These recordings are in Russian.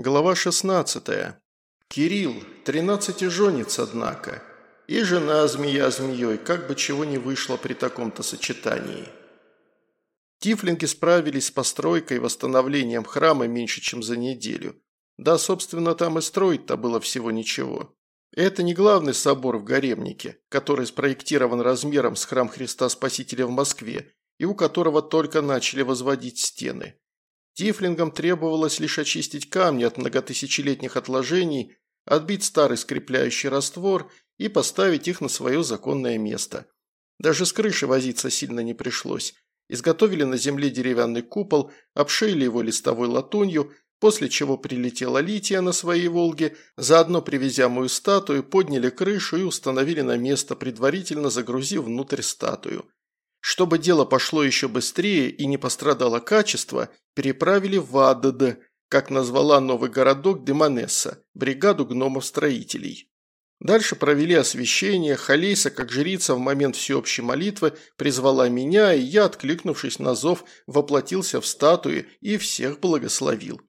Глава 16. Кирилл, тринадцатиженец, однако. И жена змея змеей, как бы чего не вышло при таком-то сочетании. Тифлинги справились с постройкой и восстановлением храма меньше, чем за неделю. Да, собственно, там и строить-то было всего ничего. Это не главный собор в Гаремнике, который спроектирован размером с храм Христа Спасителя в Москве и у которого только начали возводить стены. Тифлингам требовалось лишь очистить камни от многотысячелетних отложений, отбить старый скрепляющий раствор и поставить их на свое законное место. Даже с крыши возиться сильно не пришлось. Изготовили на земле деревянный купол, обшили его листовой латунью, после чего прилетела Лития на своей «Волге», заодно привезя мою статую, подняли крышу и установили на место, предварительно загрузив внутрь статую. Чтобы дело пошло еще быстрее и не пострадало качество, переправили в АДД, как назвала новый городок Демонесса, бригаду гномов-строителей. Дальше провели освящение, Халейса, как жрица в момент всеобщей молитвы, призвала меня, и я, откликнувшись на зов, воплотился в статуи и всех благословил.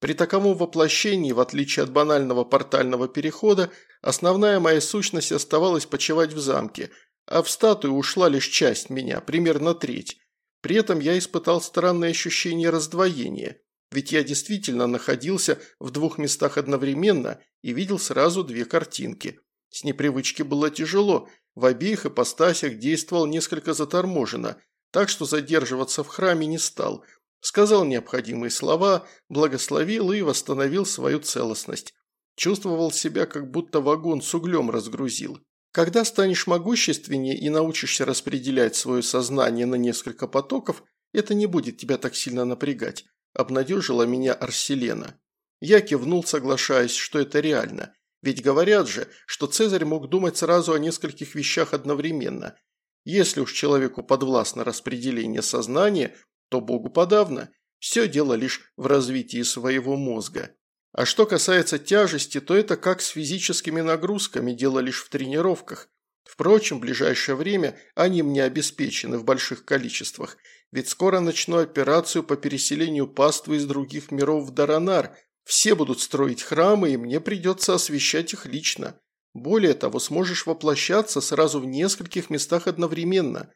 При таковом воплощении, в отличие от банального портального перехода, основная моя сущность оставалась почивать в замке – а в статую ушла лишь часть меня, примерно треть. При этом я испытал странное ощущение раздвоения, ведь я действительно находился в двух местах одновременно и видел сразу две картинки. С непривычки было тяжело, в обеих ипостасях действовал несколько заторможенно, так что задерживаться в храме не стал. Сказал необходимые слова, благословил и восстановил свою целостность. Чувствовал себя, как будто вагон с углем разгрузил. Когда станешь могущественнее и научишься распределять свое сознание на несколько потоков, это не будет тебя так сильно напрягать», – обнадежила меня Арселена. Я кивнул, соглашаясь, что это реально. Ведь говорят же, что Цезарь мог думать сразу о нескольких вещах одновременно. Если уж человеку подвластно распределение сознания, то Богу подавно. Все дело лишь в развитии своего мозга. А что касается тяжести, то это как с физическими нагрузками, дело лишь в тренировках. Впрочем, в ближайшее время они мне обеспечены в больших количествах, ведь скоро начну операцию по переселению паствы из других миров в Даранар. Все будут строить храмы, и мне придется освещать их лично. Более того, сможешь воплощаться сразу в нескольких местах одновременно.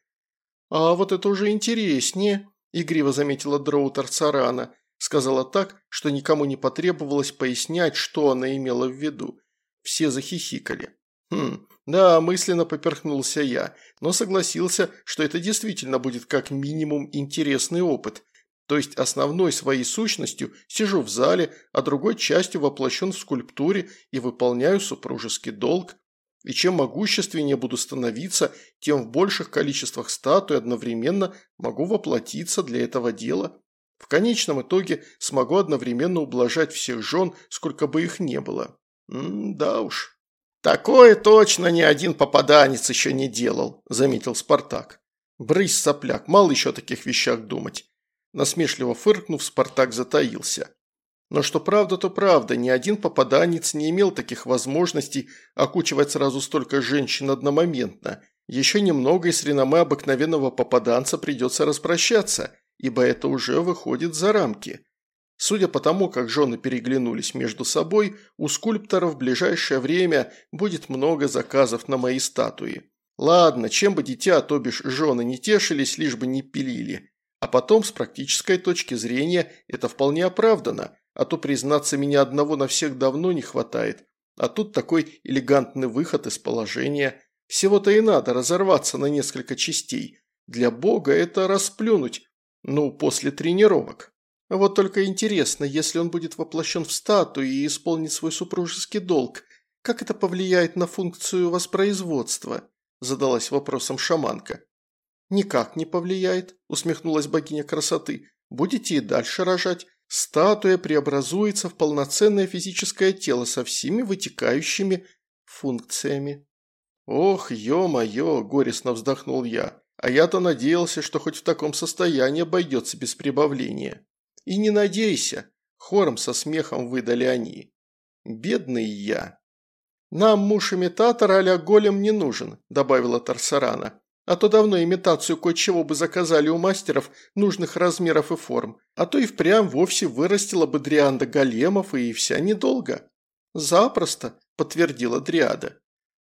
А вот это уже интереснее, игриво заметила Дроутер Царана сказала так, что никому не потребовалось пояснять, что она имела в виду. Все захихикали. Хм, да, мысленно поперхнулся я, но согласился, что это действительно будет как минимум интересный опыт. То есть основной своей сущностью сижу в зале, а другой частью воплощен в скульптуре и выполняю супружеский долг. И чем могущественнее буду становиться, тем в больших количествах статуй одновременно могу воплотиться для этого дела. В конечном итоге смогу одновременно ублажать всех жен, сколько бы их не было. М да уж. «Такое точно ни один попаданец еще не делал», – заметил Спартак. «Брысь, сопляк, мало еще о таких вещах думать». Насмешливо фыркнув, Спартак затаился. Но что правда, то правда, ни один попаданец не имел таких возможностей окучивать сразу столько женщин одномоментно. Еще немного и с реноме обыкновенного попаданца придется распрощаться – ибо это уже выходит за рамки. Судя по тому, как жены переглянулись между собой, у скульптора в ближайшее время будет много заказов на мои статуи. Ладно, чем бы дитя, то бишь жены не тешились, лишь бы не пилили. А потом, с практической точки зрения, это вполне оправдано, а то, признаться, меня одного на всех давно не хватает. А тут такой элегантный выход из положения. Всего-то и надо разорваться на несколько частей. Для бога это расплюнуть, ну, после тренировок. Вот только интересно, если он будет воплощен в статую и исполнит свой супружеский долг, как это повлияет на функцию воспроизводства? Задалась вопросом шаманка. «Никак не повлияет», – усмехнулась богиня красоты. «Будете и дальше рожать. Статуя преобразуется в полноценное физическое тело со всеми вытекающими функциями». «Ох, ё-моё!» – горестно вздохнул я. А я-то надеялся, что хоть в таком состоянии обойдется без прибавления. И не надейся, хором со смехом выдали они. Бедный я. Нам муж-имитатор а голем не нужен, добавила Тарсарана. А то давно имитацию кое-чего бы заказали у мастеров нужных размеров и форм, а то и впрямь вовсе вырастила бы Дрианда големов и вся недолго». «Запросто», – подтвердила Дриада.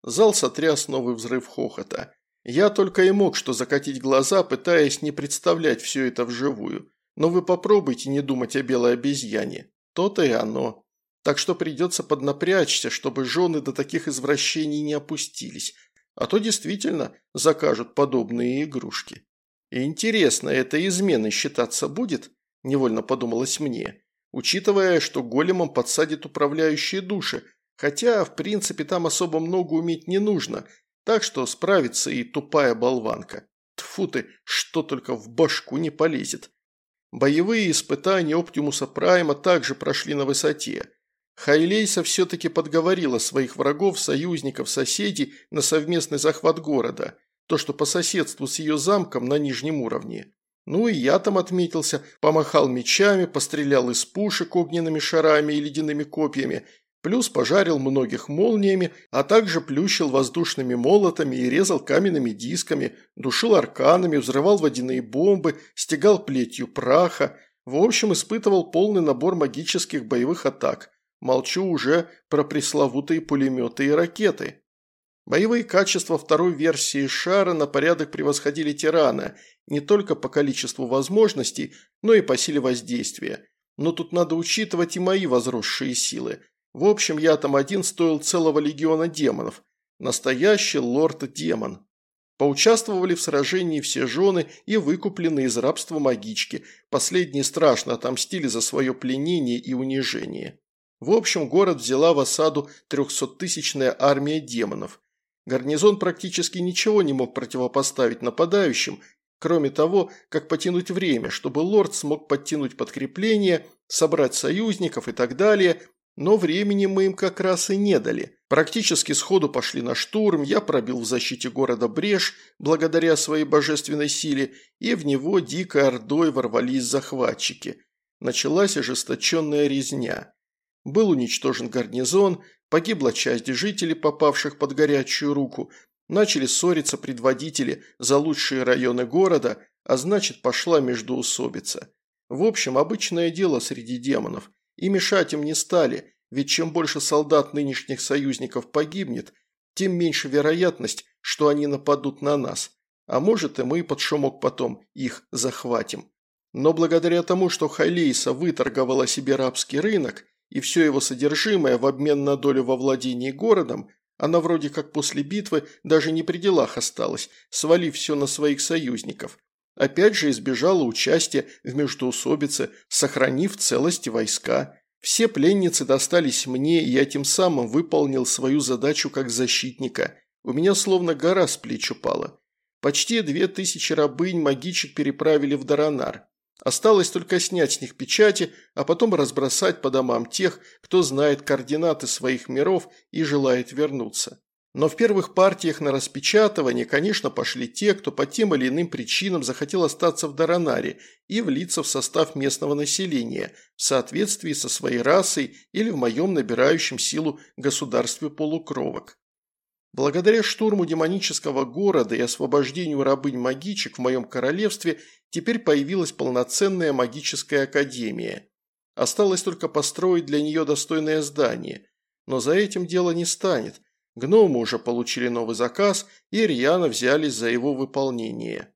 Зал сотряс новый взрыв хохота. Я только и мог что закатить глаза, пытаясь не представлять все это вживую. Но вы попробуйте не думать о белой обезьяне. То-то и оно. Так что придется поднапрячься, чтобы жены до таких извращений не опустились. А то действительно закажут подобные игрушки. И интересно, это изменой считаться будет? Невольно подумалось мне. Учитывая, что големом подсадит управляющие души, хотя, в принципе, там особо много уметь не нужно, так что справится и тупая болванка. Тфу ты, что только в башку не полезет. Боевые испытания Оптимуса Прайма также прошли на высоте. Хайлейса все-таки подговорила своих врагов, союзников, соседей на совместный захват города, то, что по соседству с ее замком на нижнем уровне. Ну и я там отметился, помахал мечами, пострелял из пушек огненными шарами и ледяными копьями Плюс пожарил многих молниями, а также плющил воздушными молотами и резал каменными дисками, душил арканами, взрывал водяные бомбы, стегал плетью праха. В общем, испытывал полный набор магических боевых атак. Молчу уже про пресловутые пулеметы и ракеты. Боевые качества второй версии шара на порядок превосходили тирана, не только по количеству возможностей, но и по силе воздействия. Но тут надо учитывать и мои возросшие силы – в общем, я там один стоил целого легиона демонов. Настоящий лорд-демон. Поучаствовали в сражении все жены и выкупленные из рабства магички. Последние страшно отомстили за свое пленение и унижение. В общем, город взяла в осаду трехсоттысячная армия демонов. Гарнизон практически ничего не мог противопоставить нападающим, кроме того, как потянуть время, чтобы лорд смог подтянуть подкрепление, собрать союзников и так далее, но времени мы им как раз и не дали. Практически сходу пошли на штурм, я пробил в защите города брешь, благодаря своей божественной силе, и в него дикой ордой ворвались захватчики. Началась ожесточенная резня. Был уничтожен гарнизон, погибла часть жителей, попавших под горячую руку, начали ссориться предводители за лучшие районы города, а значит пошла междоусобица. В общем, обычное дело среди демонов – и мешать им не стали, ведь чем больше солдат нынешних союзников погибнет, тем меньше вероятность, что они нападут на нас. А может и мы под шумок потом их захватим. Но благодаря тому, что Хайлейса выторговала себе рабский рынок и все его содержимое в обмен на долю во владении городом, она вроде как после битвы даже не при делах осталась, свалив все на своих союзников. Опять же избежала участия в междоусобице, сохранив целости войска. Все пленницы достались мне, и я тем самым выполнил свою задачу как защитника. У меня словно гора с плеч упала. Почти две тысячи рабынь магичек переправили в Даранар. Осталось только снять с них печати, а потом разбросать по домам тех, кто знает координаты своих миров и желает вернуться. Но в первых партиях на распечатывание, конечно, пошли те, кто по тем или иным причинам захотел остаться в Даранаре и влиться в состав местного населения в соответствии со своей расой или в моем набирающем силу государстве полукровок. Благодаря штурму демонического города и освобождению рабынь-магичек в моем королевстве теперь появилась полноценная магическая академия. Осталось только построить для нее достойное здание. Но за этим дело не станет – Гномы уже получили новый заказ и рьяно взялись за его выполнение.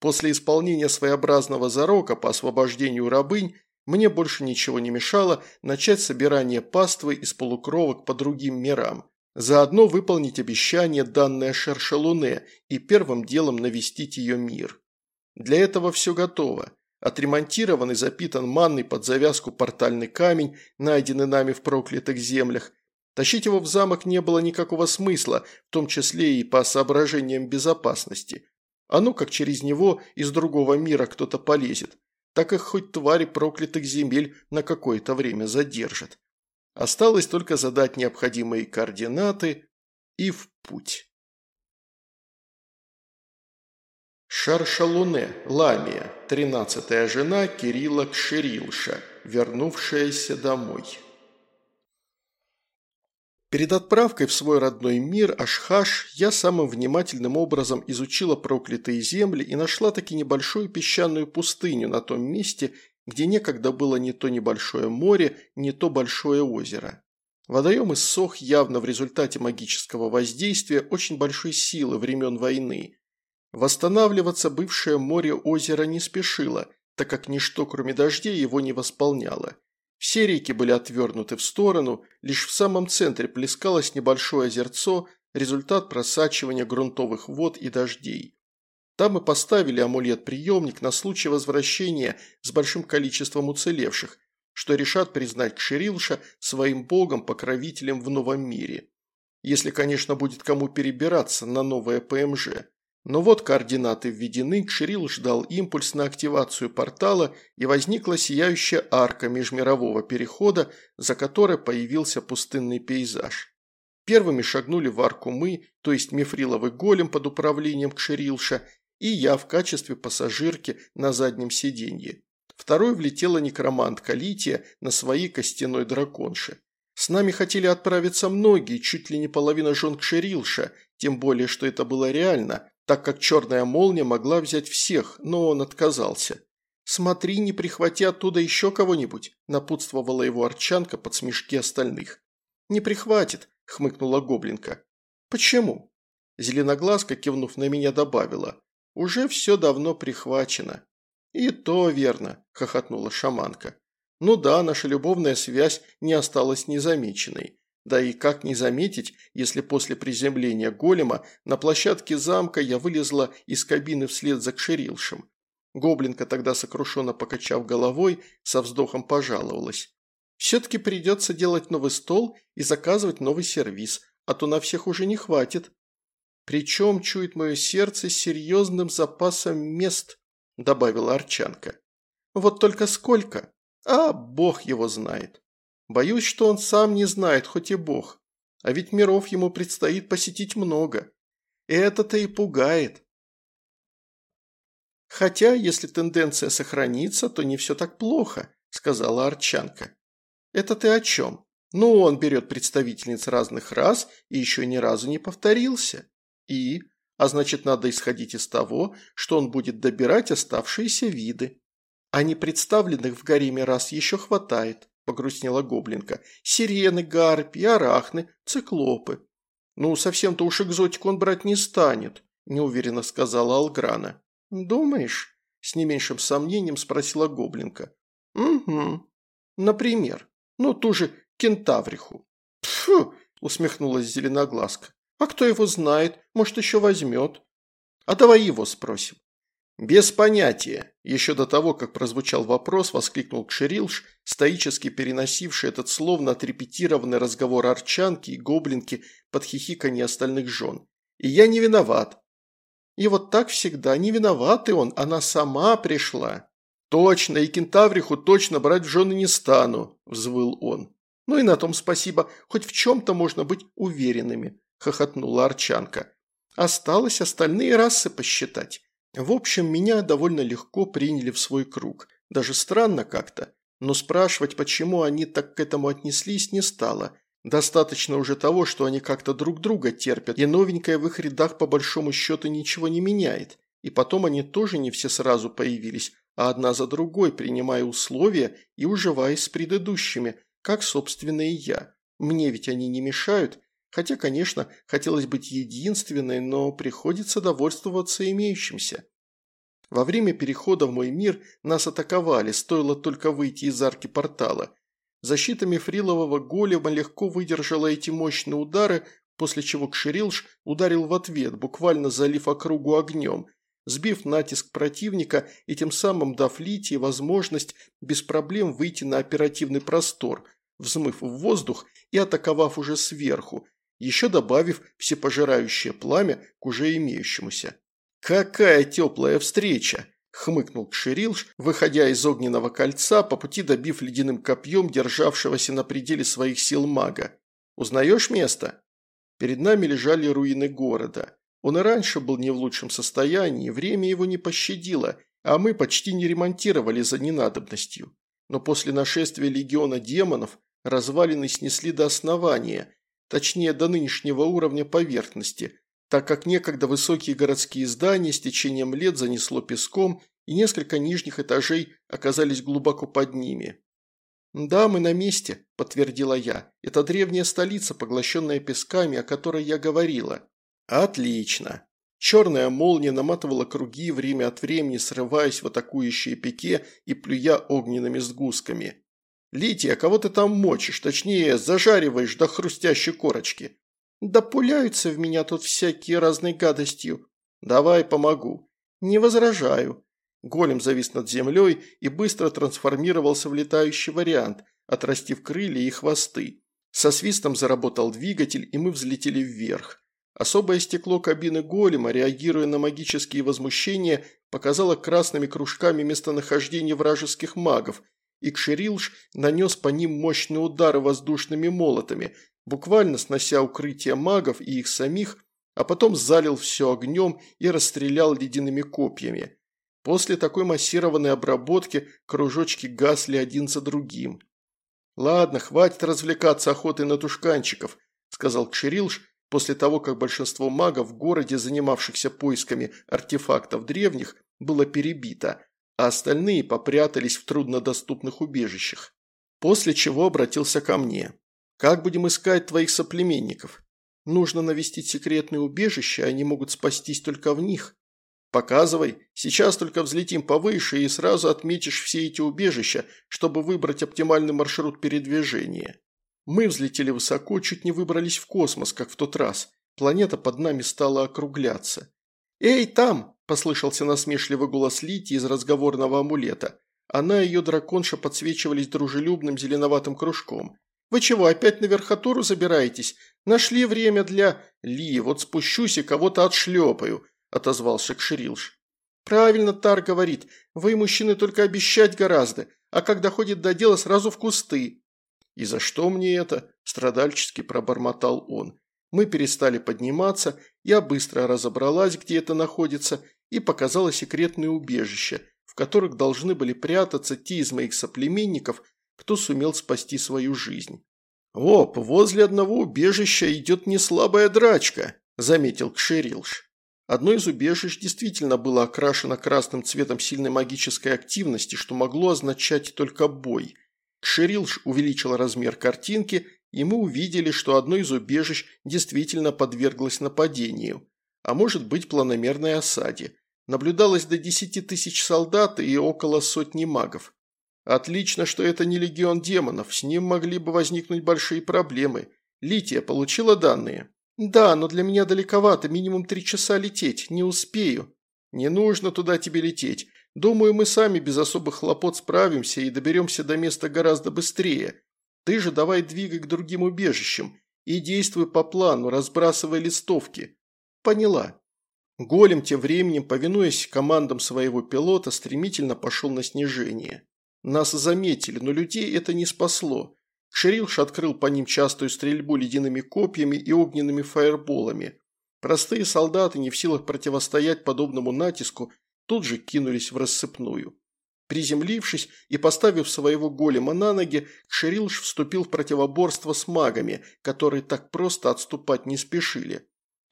После исполнения своеобразного зарока по освобождению рабынь мне больше ничего не мешало начать собирание паствы из полукровок по другим мирам. Заодно выполнить обещание, данное Шершалуне, и первым делом навестить ее мир. Для этого все готово. Отремонтированный, запитан манной под завязку портальный камень, найденный нами в проклятых землях, Тащить его в замок не было никакого смысла, в том числе и по соображениям безопасности. А ну как через него из другого мира кто-то полезет, так их хоть твари проклятых земель на какое-то время задержат. Осталось только задать необходимые координаты и в путь. Шаршалуне, Ламия, тринадцатая жена Кирилла Кширилша, вернувшаяся домой. Перед отправкой в свой родной мир, Ашхаш, я самым внимательным образом изучила проклятые земли и нашла таки небольшую песчаную пустыню на том месте, где некогда было не то небольшое море, не то большое озеро. Водоем иссох явно в результате магического воздействия очень большой силы времен войны. Восстанавливаться бывшее море-озеро не спешило, так как ничто, кроме дождей, его не восполняло. Все реки были отвернуты в сторону, лишь в самом центре плескалось небольшое озерцо, результат просачивания грунтовых вод и дождей. Там мы поставили амулет-приемник на случай возвращения с большим количеством уцелевших, что решат признать Кширилша своим богом-покровителем в новом мире. Если, конечно, будет кому перебираться на новое ПМЖ. Но вот координаты введены, Кширил ждал импульс на активацию портала, и возникла сияющая арка межмирового перехода, за которой появился пустынный пейзаж. Первыми шагнули в арку мы, то есть мифриловый голем под управлением Кширилша, и я в качестве пассажирки на заднем сиденье. Второй влетела некромантка Лития на своей костяной драконше. С нами хотели отправиться многие, чуть ли не половина жен Кширилша, тем более, что это было реально, так как черная молния могла взять всех, но он отказался. «Смотри, не прихвати оттуда еще кого-нибудь», – напутствовала его Арчанка под смешки остальных. «Не прихватит», – хмыкнула Гоблинка. «Почему?» Зеленоглазка, кивнув на меня, добавила. «Уже все давно прихвачено». «И то верно», – хохотнула шаманка. «Ну да, наша любовная связь не осталась незамеченной. Да и как не заметить, если после приземления голема на площадке замка я вылезла из кабины вслед за Кширилшем. Гоблинка тогда сокрушенно покачав головой, со вздохом пожаловалась. «Все-таки придется делать новый стол и заказывать новый сервиз, а то на всех уже не хватит. Причем чует мое сердце серьезным запасом мест», – добавила Арчанка. «Вот только сколько? А, бог его знает». Боюсь, что он сам не знает, хоть и бог. А ведь миров ему предстоит посетить много. Это-то и пугает. Хотя, если тенденция сохранится, то не все так плохо, сказала Арчанка. Это ты о чем? Ну, он берет представительниц разных рас и еще ни разу не повторился. И? А значит, надо исходить из того, что он будет добирать оставшиеся виды. А не представленных в гареме рас еще хватает погрустнела гоблинка. «Сирены, гарпи, арахны, циклопы». «Ну, совсем-то уж экзотику он брать не станет», – неуверенно сказала Алграна. «Думаешь?» – с не меньшим сомнением спросила гоблинка. «Угу. Например, ну, ту же кентавриху». «Тьфу!» – усмехнулась зеленоглазка. «А кто его знает? Может, еще возьмет?» «А давай его спросим». «Без понятия!» Еще до того, как прозвучал вопрос, воскликнул Кширилш, стоически переносивший этот словно отрепетированный разговор арчанки и гоблинки под хихиканье остальных жен. «И я не виноват». «И вот так всегда, не виноват и он, она сама пришла». «Точно, и кентавриху точно брать в жены не стану», – взвыл он. «Ну и на том спасибо, хоть в чем-то можно быть уверенными», – хохотнула Арчанка. «Осталось остальные расы посчитать». В общем, меня довольно легко приняли в свой круг. Даже странно как-то. Но спрашивать, почему они так к этому отнеслись, не стало. Достаточно уже того, что они как-то друг друга терпят, и новенькое в их рядах по большому счету ничего не меняет. И потом они тоже не все сразу появились, а одна за другой, принимая условия и уживаясь с предыдущими, как, собственно, и я. Мне ведь они не мешают, Хотя, конечно, хотелось быть единственной, но приходится довольствоваться имеющимся. Во время перехода в мой мир нас атаковали, стоило только выйти из арки портала. Защита мифрилового голема легко выдержала эти мощные удары, после чего Кширилш ударил в ответ, буквально залив округу огнем, сбив натиск противника и тем самым дав Литии возможность без проблем выйти на оперативный простор, взмыв в воздух и атаковав уже сверху, еще добавив всепожирающее пламя к уже имеющемуся. «Какая теплая встреча!» – хмыкнул Кширилш, выходя из огненного кольца, по пути добив ледяным копьем державшегося на пределе своих сил мага. «Узнаешь место?» Перед нами лежали руины города. Он и раньше был не в лучшем состоянии, время его не пощадило, а мы почти не ремонтировали за ненадобностью. Но после нашествия легиона демонов развалины снесли до основания, точнее до нынешнего уровня поверхности, так как некогда высокие городские здания с течением лет занесло песком и несколько нижних этажей оказались глубоко под ними. «Да, мы на месте», – подтвердила я. «Это древняя столица, поглощенная песками, о которой я говорила». «Отлично». Черная молния наматывала круги, время от времени срываясь в атакующие пике и плюя огненными сгустками. «Лития, кого ты там мочишь? Точнее, зажариваешь до хрустящей корочки». «Да пуляются в меня тут всякие разной гадостью». «Давай помогу». «Не возражаю». Голем завис над землей и быстро трансформировался в летающий вариант, отрастив крылья и хвосты. Со свистом заработал двигатель, и мы взлетели вверх. Особое стекло кабины голема, реагируя на магические возмущения, показало красными кружками местонахождение вражеских магов, и Кширилш нанес по ним мощные удары воздушными молотами, буквально снося укрытие магов и их самих, а потом залил все огнем и расстрелял ледяными копьями. После такой массированной обработки кружочки гасли один за другим. «Ладно, хватит развлекаться охотой на тушканчиков», – сказал Кширилш, после того, как большинство магов в городе, занимавшихся поисками артефактов древних, было перебито, а остальные попрятались в труднодоступных убежищах. После чего обратился ко мне. «Как будем искать твоих соплеменников? Нужно навестить секретные убежища, они могут спастись только в них. «Показывай. Сейчас только взлетим повыше и сразу отметишь все эти убежища, чтобы выбрать оптимальный маршрут передвижения». Мы взлетели высоко, чуть не выбрались в космос, как в тот раз. Планета под нами стала округляться. «Эй, там!» – послышался насмешливый голос Лити из разговорного амулета. Она и ее драконша подсвечивались дружелюбным зеленоватым кружком. «Вы чего, опять на верхотуру забираетесь? Нашли время для...» «Ли, вот спущусь и кого-то отшлепаю», – отозвался Кширилш. «Правильно Тар говорит. Вы, мужчины, только обещать гораздо, а когда ходит до дела, сразу в кусты». «И за что мне это?» – страдальчески пробормотал он. Мы перестали подниматься, я быстро разобралась, где это находится, и показала секретные убежища, в которых должны были прятаться те из моих соплеменников, кто сумел спасти свою жизнь. «Оп, возле одного убежища идет неслабая драчка», – заметил Кширилш. Одно из убежищ действительно было окрашено красным цветом сильной магической активности, что могло означать только бой. Кширилш увеличил размер картинки, и мы увидели, что одно из убежищ действительно подверглось нападению, а может быть планомерной осаде. Наблюдалось до 10 тысяч солдат и около сотни магов. Отлично, что это не легион демонов, с ним могли бы возникнуть большие проблемы. Лития получила данные. «Да, но для меня далековато, минимум три часа лететь, не успею». «Не нужно туда тебе лететь. Думаю, мы сами без особых хлопот справимся и доберемся до места гораздо быстрее. Ты же давай двигай к другим убежищам и действуй по плану, разбрасывая листовки». «Поняла». Голем тем временем, повинуясь командам своего пилота, стремительно пошел на снижение. Нас заметили, но людей это не спасло. Шерилш открыл по ним частую стрельбу ледяными копьями и огненными фаерболами. Простые солдаты, не в силах противостоять подобному натиску, тут же кинулись в рассыпную. Приземлившись и поставив своего голема на ноги, Шерилш вступил в противоборство с магами, которые так просто отступать не спешили.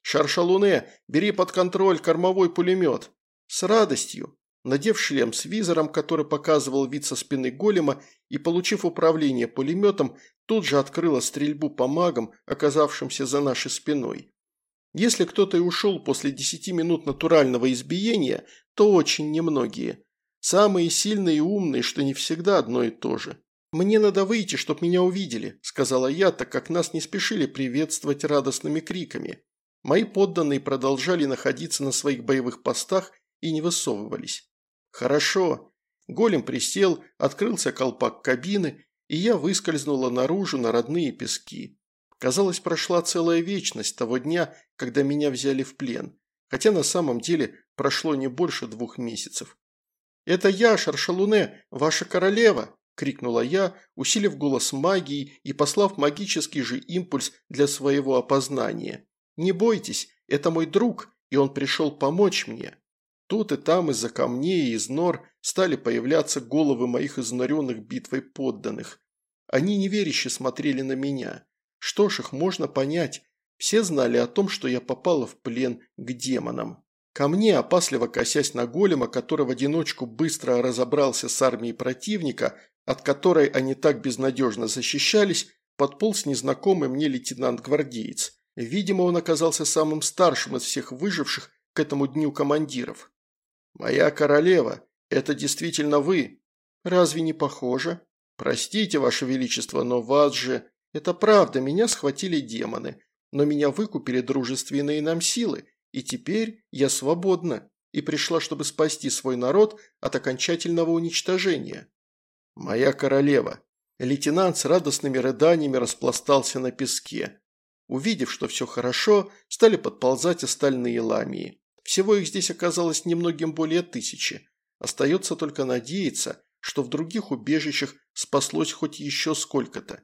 «Шаршалуне, бери под контроль кормовой пулемет!» «С радостью!» Надев шлем с визором, который показывал вид со спины голема, и, получив управление пулеметом, тут же открыла стрельбу по магам, оказавшимся за нашей спиной. Если кто-то и ушел после десяти минут натурального избиения, то очень немногие. Самые сильные и умные, что не всегда одно и то же. «Мне надо выйти, чтоб меня увидели», – сказала я, так как нас не спешили приветствовать радостными криками. Мои подданные продолжали находиться на своих боевых постах и не высовывались. «Хорошо». Голем присел, открылся колпак кабины, и я выскользнула наружу на родные пески. Казалось, прошла целая вечность того дня, когда меня взяли в плен, хотя на самом деле прошло не больше двух месяцев. «Это я, Шаршалуне, ваша королева!» – крикнула я, усилив голос магии и послав магический же импульс для своего опознания. «Не бойтесь, это мой друг, и он пришел помочь мне». Тут и там из-за камней и из нор стали появляться головы моих изнуренных битвой подданных. Они неверяще смотрели на меня. Что ж, их можно понять. Все знали о том, что я попала в плен к демонам. Ко мне, опасливо косясь на голема, который в одиночку быстро разобрался с армией противника, от которой они так безнадежно защищались, подполз незнакомый мне лейтенант-гвардеец. Видимо, он оказался самым старшим из всех выживших к этому дню командиров. «Моя королева, это действительно вы?» «Разве не похоже?» «Простите, ваше величество, но вас же...» «Это правда, меня схватили демоны, но меня выкупили дружественные нам силы, и теперь я свободна и пришла, чтобы спасти свой народ от окончательного уничтожения. Моя королева. Лейтенант с радостными рыданиями распластался на песке. Увидев, что все хорошо, стали подползать остальные ламии. Всего их здесь оказалось немногим более тысячи. Остается только надеяться, что в других убежищах спаслось хоть еще сколько-то.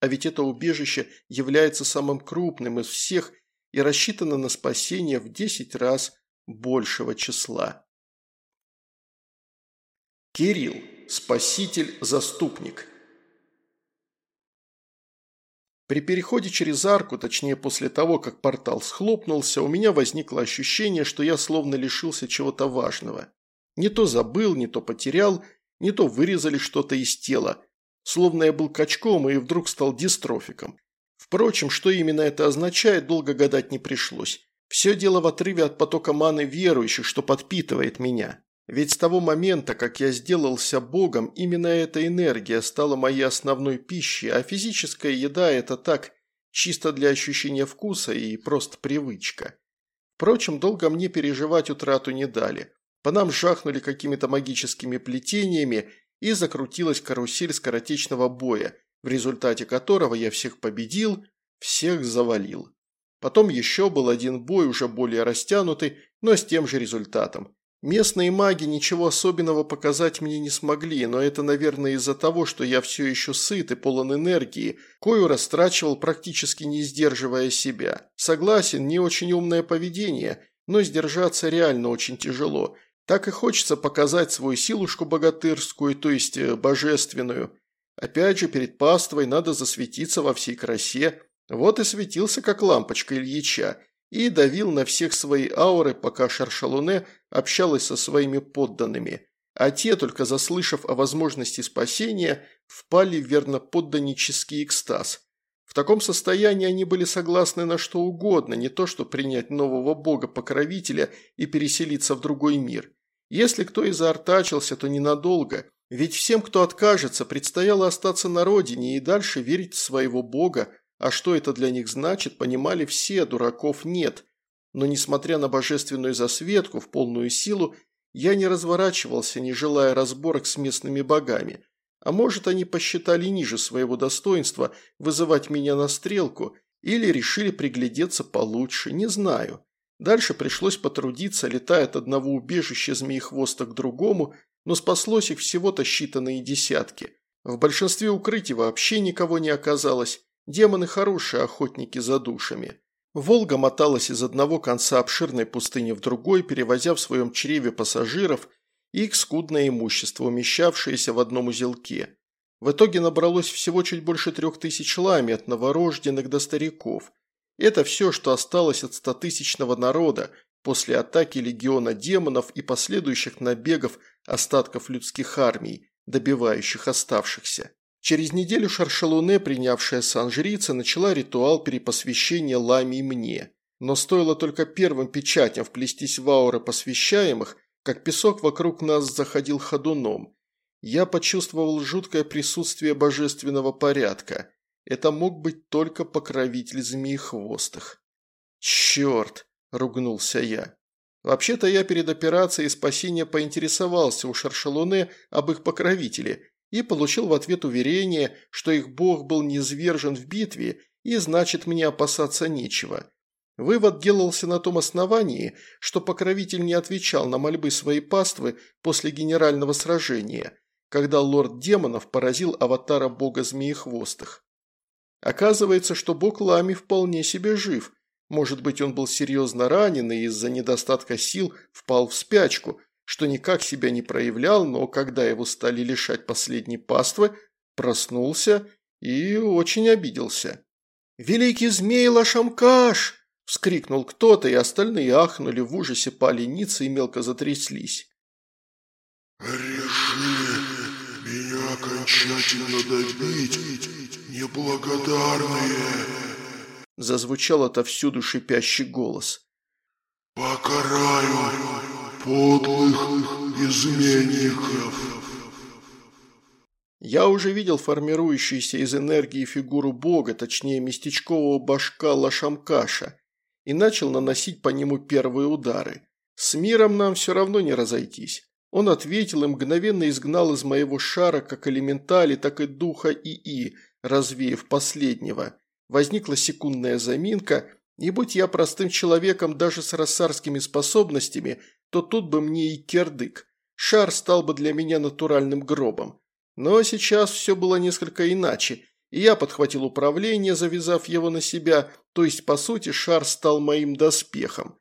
А ведь это убежище является самым крупным из всех и рассчитана на спасение в 10 раз большего числа. Кирилл. Спаситель-заступник. При переходе через арку, точнее после того, как портал схлопнулся, у меня возникло ощущение, что я словно лишился чего-то важного. Не то забыл, не то потерял, не то вырезали что-то из тела. Словно я был качком и вдруг стал дистрофиком. Впрочем, что именно это означает, долго гадать не пришлось. Все дело в отрыве от потока маны верующих, что подпитывает меня. Ведь с того момента, как я сделался богом, именно эта энергия стала моей основной пищей, а физическая еда – это так, чисто для ощущения вкуса и просто привычка. Впрочем, долго мне переживать утрату не дали. По нам жахнули какими-то магическими плетениями, и закрутилась карусель скоротечного боя, в результате которого я всех победил, всех завалил. Потом еще был один бой, уже более растянутый, но с тем же результатом. Местные маги ничего особенного показать мне не смогли, но это, наверное, из-за того, что я все еще сыт и полон энергии, кою растрачивал, практически не сдерживая себя. Согласен, не очень умное поведение, но сдержаться реально очень тяжело. Так и хочется показать свою силушку богатырскую, то есть э, божественную, Опять же, перед паствой надо засветиться во всей красе. Вот и светился, как лампочка Ильича, и давил на всех свои ауры, пока Шаршалуне общалась со своими подданными. А те, только заслышав о возможности спасения, впали в верноподданнический экстаз. В таком состоянии они были согласны на что угодно, не то что принять нового бога-покровителя и переселиться в другой мир. Если кто и заортачился, то ненадолго – ведь всем, кто откажется, предстояло остаться на родине и дальше верить в своего бога, а что это для них значит, понимали все, дураков нет. Но несмотря на божественную засветку в полную силу, я не разворачивался, не желая разборок с местными богами. А может, они посчитали ниже своего достоинства вызывать меня на стрелку или решили приглядеться получше, не знаю. Дальше пришлось потрудиться, летая от одного убежища змеехвоста к другому, но спаслось их всего-то считанные десятки. В большинстве укрытий вообще никого не оказалось, демоны хорошие охотники за душами. Волга моталась из одного конца обширной пустыни в другой, перевозя в своем чреве пассажиров и их скудное имущество, умещавшееся в одном узелке. В итоге набралось всего чуть больше трех тысяч лами от новорожденных до стариков. Это все, что осталось от стотысячного народа, после атаки легиона демонов и последующих набегов остатков людских армий, добивающих оставшихся. Через неделю Шаршалуне, принявшая сан жрица, начала ритуал перепосвящения Лами мне. Но стоило только первым печатям вплестись в ауры посвящаемых, как песок вокруг нас заходил ходуном. Я почувствовал жуткое присутствие божественного порядка. Это мог быть только покровитель змеехвостых. «Черт!» – ругнулся я. Вообще-то я перед операцией спасения поинтересовался у Шаршалуне об их покровителе и получил в ответ уверение, что их бог был низвержен в битве и значит мне опасаться нечего. Вывод делался на том основании, что покровитель не отвечал на мольбы своей паствы после генерального сражения, когда лорд демонов поразил аватара бога змеехвостых. Оказывается, что бог Лами вполне себе жив – может быть, он был серьезно ранен и из-за недостатка сил впал в спячку, что никак себя не проявлял, но когда его стали лишать последней паствы, проснулся и очень обиделся. «Великий змей Лашамкаш!» – вскрикнул кто-то, и остальные ахнули в ужасе, пали ницы и мелко затряслись. «Решили меня окончательно добить, неблагодарные!» Зазвучал отовсюду шипящий голос. «Покараю подлых изменников!» Я уже видел формирующуюся из энергии фигуру бога, точнее местечкового башка Лашамкаша, и начал наносить по нему первые удары. С миром нам все равно не разойтись. Он ответил и мгновенно изгнал из моего шара как элементали, так и духа ИИ, развеяв последнего. Возникла секундная заминка, и будь я простым человеком даже с рассарскими способностями, то тут бы мне и кирдык. Шар стал бы для меня натуральным гробом. Но сейчас все было несколько иначе, и я подхватил управление, завязав его на себя, то есть, по сути, шар стал моим доспехом.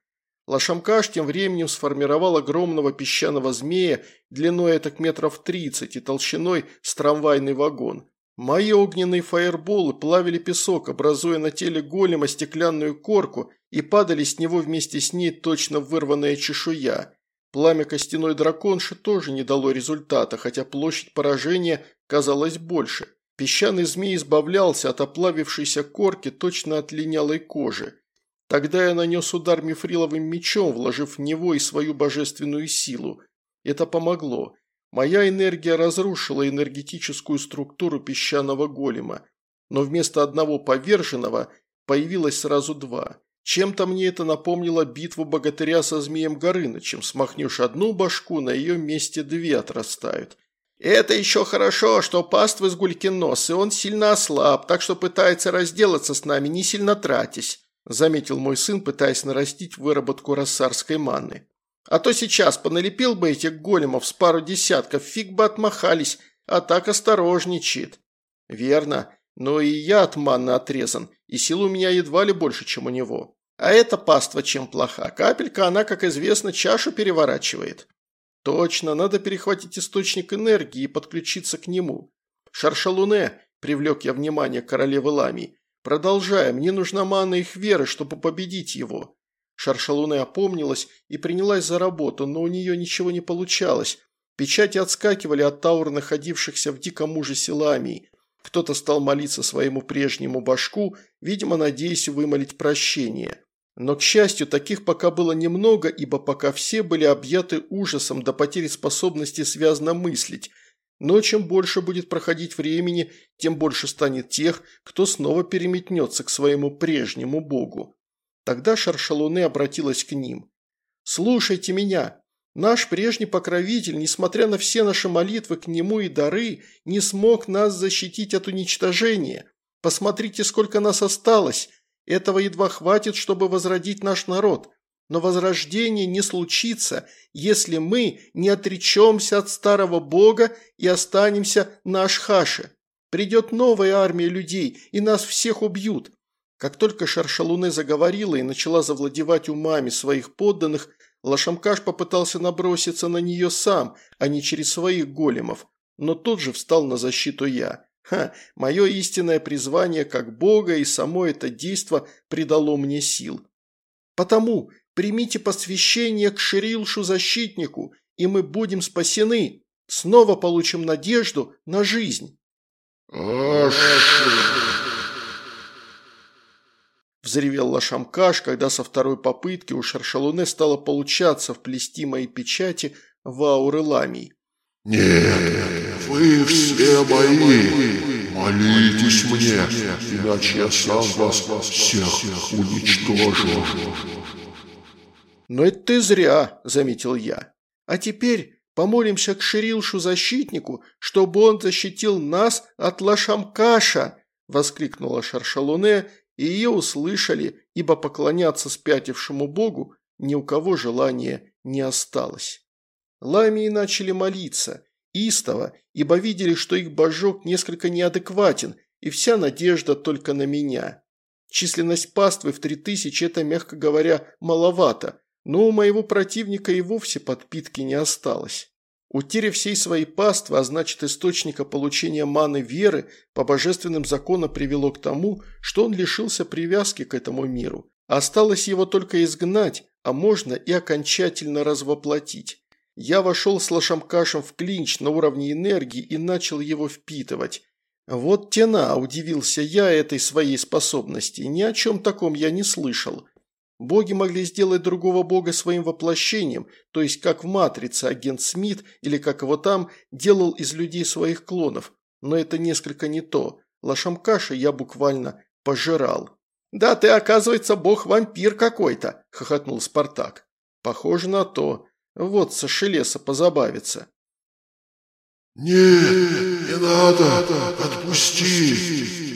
Лашамкаш тем временем сформировал огромного песчаного змея длиной так метров тридцать и толщиной с трамвайный вагон. Мои огненные фаерболы плавили песок, образуя на теле голема стеклянную корку и падали с него вместе с ней точно вырванная чешуя. Пламя костяной драконши тоже не дало результата, хотя площадь поражения казалась больше. Песчаный змей избавлялся от оплавившейся корки точно от линялой кожи. Тогда я нанес удар мифриловым мечом, вложив в него и свою божественную силу. Это помогло. Моя энергия разрушила энергетическую структуру песчаного голема. Но вместо одного поверженного появилось сразу два. Чем-то мне это напомнило битву богатыря со змеем Горынычем. Смахнешь одну башку, на ее месте две отрастают. Это еще хорошо, что паствы с гулькин нос, и он сильно ослаб, так что пытается разделаться с нами, не сильно тратясь заметил мой сын, пытаясь нарастить выработку рассарской маны. А то сейчас поналепил бы этих големов с пару десятков, фиг бы отмахались, а так осторожничает. Верно, но и я от манны отрезан, и сил у меня едва ли больше, чем у него. А эта паства чем плоха, капелька она, как известно, чашу переворачивает. Точно, надо перехватить источник энергии и подключиться к нему. Шаршалуне, привлек я внимание королевы Ламии, «Продолжаем, мне нужна мана их веры, чтобы победить его». Шаршалуне опомнилась и принялась за работу, но у нее ничего не получалось. Печати отскакивали от таур, находившихся в диком ужасе ламии. Кто-то стал молиться своему прежнему башку, видимо, надеясь вымолить прощение. Но, к счастью, таких пока было немного, ибо пока все были объяты ужасом до потери способности связно мыслить – но чем больше будет проходить времени, тем больше станет тех, кто снова переметнется к своему прежнему богу. Тогда Шаршалуне обратилась к ним. «Слушайте меня. Наш прежний покровитель, несмотря на все наши молитвы к нему и дары, не смог нас защитить от уничтожения. Посмотрите, сколько нас осталось. Этого едва хватит, чтобы возродить наш народ. Но возрождение не случится, если мы не отречемся от старого бога и останемся на Ашхаше. Придет новая армия людей, и нас всех убьют. Как только Шаршалуне заговорила и начала завладевать умами своих подданных, Лашамкаш попытался наброситься на нее сам, а не через своих големов, но тут же встал на защиту я. Ха, мое истинное призвание как бога и само это действо придало мне сил. Потому примите посвящение к Ширилшу-защитнику, и мы будем спасены. Снова получим надежду на жизнь». Взревел Лашамкаш, когда со второй попытки у Шаршалуне стало получаться вплести мои печати в ауры ламий. «Нет, вы все мои, молитесь мне, иначе я сам вас всех уничтожу». «Но это ты зря», – заметил я. «А теперь помолимся к Ширилшу-защитнику, чтобы он защитил нас от Лашамкаша», – воскликнула Шаршалуне, и ее услышали, ибо поклоняться спятившему богу ни у кого желания не осталось. Ламии начали молиться, истово, ибо видели, что их божок несколько неадекватен, и вся надежда только на меня. Численность паствы в три тысячи – это, мягко говоря, маловато, но у моего противника и вовсе подпитки не осталось. Утеря всей своей паствы, а значит источника получения маны веры, по божественным законам привело к тому, что он лишился привязки к этому миру. Осталось его только изгнать, а можно и окончательно развоплотить. Я вошел с лошамкашем в клинч на уровне энергии и начал его впитывать. Вот тена, удивился я этой своей способности, ни о чем таком я не слышал. Боги могли сделать другого бога своим воплощением, то есть как в «Матрице» агент Смит или как его там делал из людей своих клонов. Но это несколько не то. Лошамкаша я буквально пожирал. «Да ты, оказывается, бог-вампир какой-то», – хохотнул Спартак. «Похоже на то. Вот со Шелеса позабавиться». «Нет, не надо, отпусти!»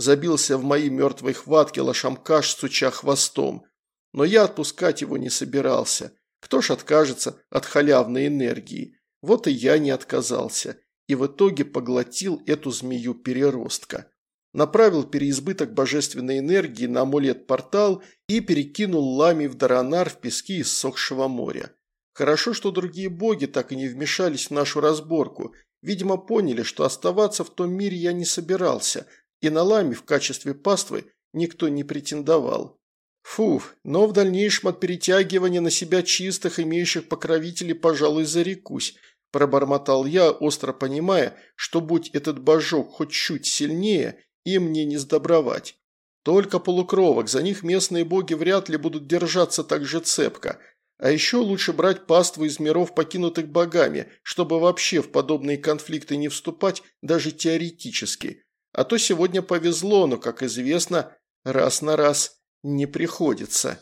Забился в мои мертвой хватке лошамкаш, суча хвостом. Но я отпускать его не собирался. Кто ж откажется от халявной энергии? Вот и я не отказался. И в итоге поглотил эту змею-переростка. Направил переизбыток божественной энергии на амулет-портал и перекинул лами в Даранар в пески иссохшего моря. Хорошо, что другие боги так и не вмешались в нашу разборку. Видимо, поняли, что оставаться в том мире я не собирался – и на ламе в качестве паствы никто не претендовал. Фуф, но в дальнейшем от перетягивания на себя чистых, имеющих покровителей, пожалуй, зарекусь, пробормотал я, остро понимая, что будь этот божок хоть чуть сильнее, им мне не сдобровать. Только полукровок, за них местные боги вряд ли будут держаться так же цепко. А еще лучше брать паству из миров, покинутых богами, чтобы вообще в подобные конфликты не вступать, даже теоретически. А то сегодня повезло, но, как известно, раз на раз не приходится.